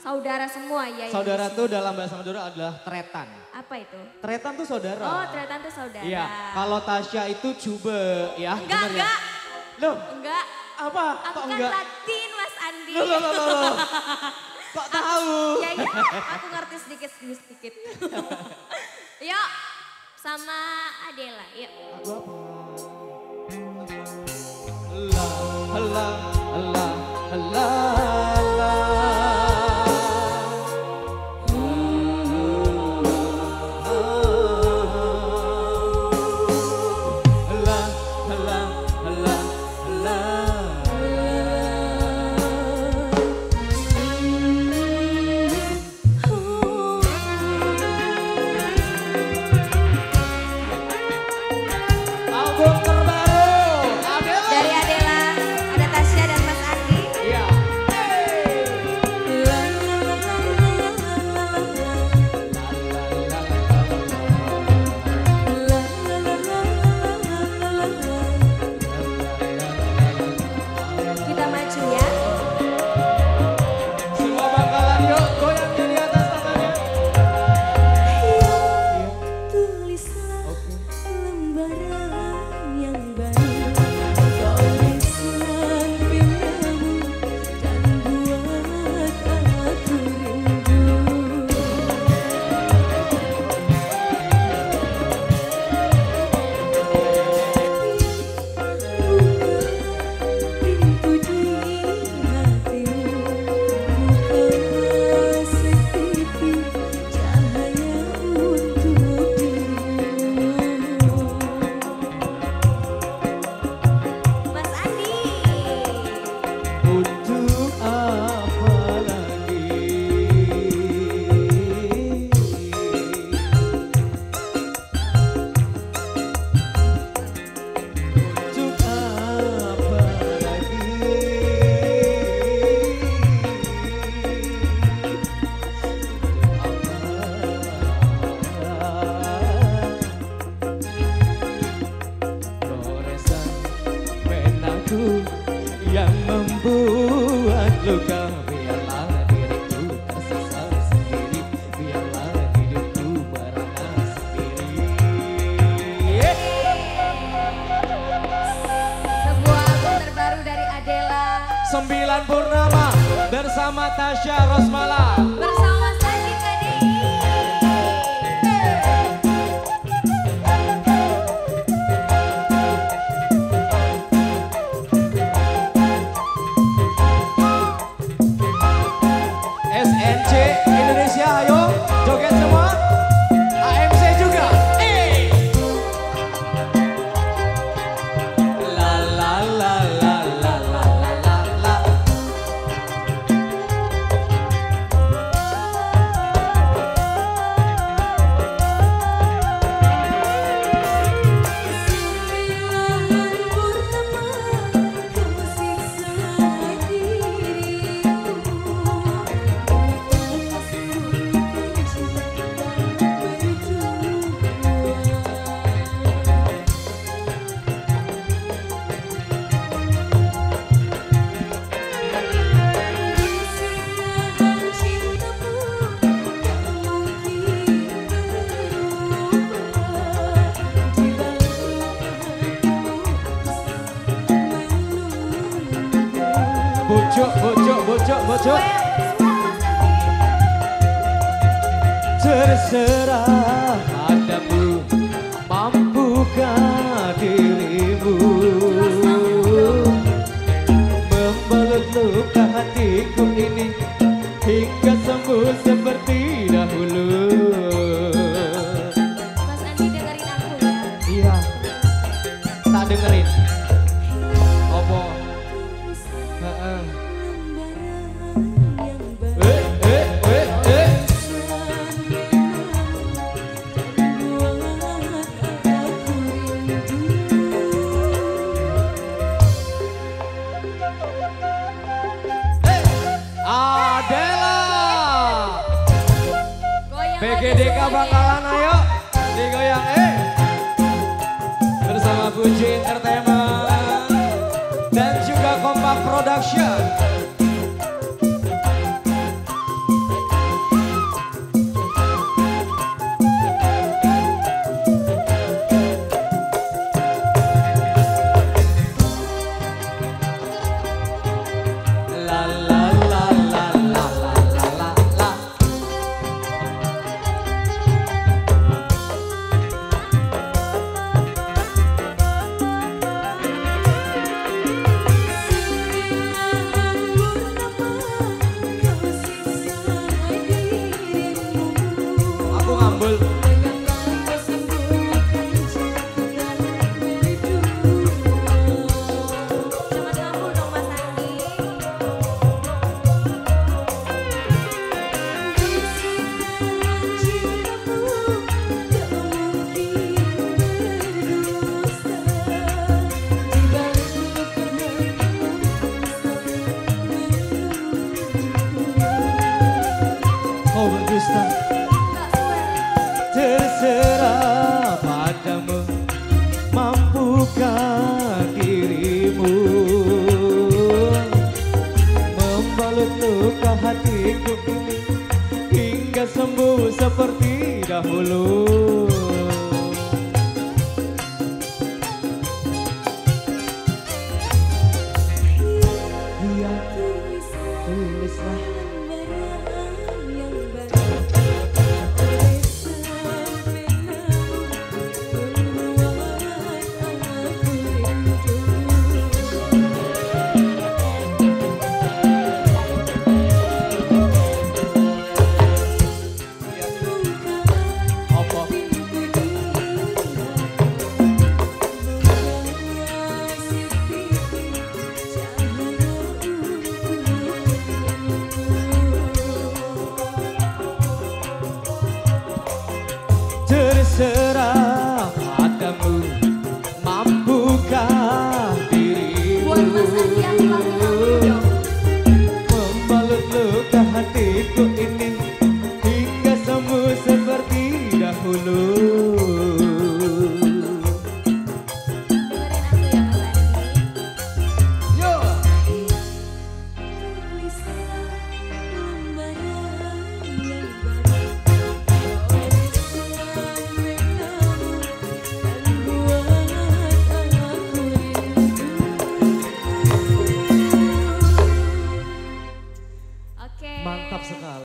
Saudara semua ya. ya. Saudara tuh dalam bahasa Madura adalah tretan. Apa itu? Tretan tuh saudara. Oh ternyata itu saudara. Iya, kalau Tasya itu cube ya. Enggak, bener ya? enggak. Loh, Enggak. apa? Aku Kok kan enggak? Latin Mas Andi. Loh, loh, loh, loh, loh. Kok tahu? Ya ya, aku ngerti sedikit demi sedikit. Yuk, sama Adela, yuk. Lagu apa? Allah, Allah, Allah, Allah. Yang membuat luka. Biarlah diriku tersesat sendiri. Biarlah hidupku merana sendiri Sebuah album terbaru dari Adela. Sembilan Purnama bersama Tasya Rosmala Bocok, bocok, bocok, bocok. Terserah padamu, mampukah dirimu membalut luka hatiku ini hingga sembuh seperti dahulu. Mas Andi dengerin aku ya. Iya, tak dengerin. Lagi Bangkalan ayo. Digoyang eh. Bersama Fuji Entertainment terserah padamu. Mampukah dirimu? Membalut luka hatiku. Hingga sembuh seperti dahulu. ফুলু